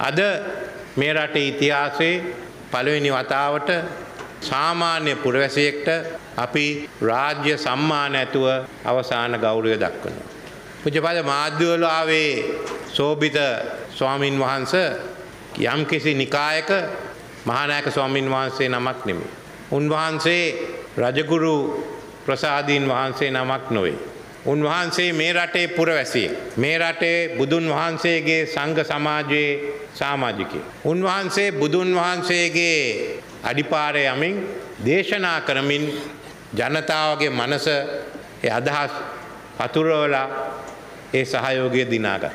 අද මේ රටේ ඉතිහාසයේ පළවෙනි වතාවට සාමාන්‍ය පුරවැසියෙක්ට අපි රාජ්‍ය සම්මාන ඇතුව අවසාන ගෞරවය දක්වනවා. පුජපද මාධ්‍යවලාවේ සෝභිත ස්වාමින් වහන්ස යම්කිසි නිකායක මහානායක ස්වාමින් වහන්සේ නමක් නෙමේ. උන්වහන්සේ රජගුරු ප්‍රසාදීන් වහන්සේ නමක් නොවේ. උන්වහන්සේ මේ රටේ පුරවැසිය. මේ රටේ බුදුන් වහන්සේගේ සංඝ සමාජයේ සාමාජිකය. උන්වහන්සේ බුදුන් වහන්සේගේ අඩිපාර යමින් දේශනා කරමින් ජනතාවගේ මනස අදහස් පතුරවලා ඒ සහයෝගය දිනාගත්.